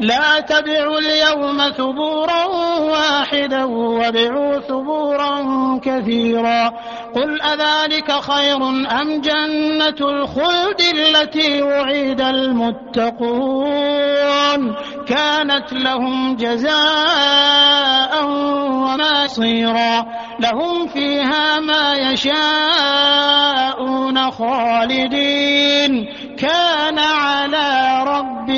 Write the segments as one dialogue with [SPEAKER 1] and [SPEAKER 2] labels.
[SPEAKER 1] لا تدعوا اليوم ثبورا واحدا وادعوا ثبورا كثيرا. قل أذلك خير أم جنة الخلد التي وعد المتقون؟ كانت لهم جزاء ومصيرا لهم فيها ما يشاءون خالدين. كان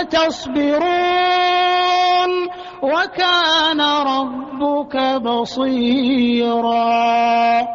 [SPEAKER 1] أتصبرون وكان ربك بصيرا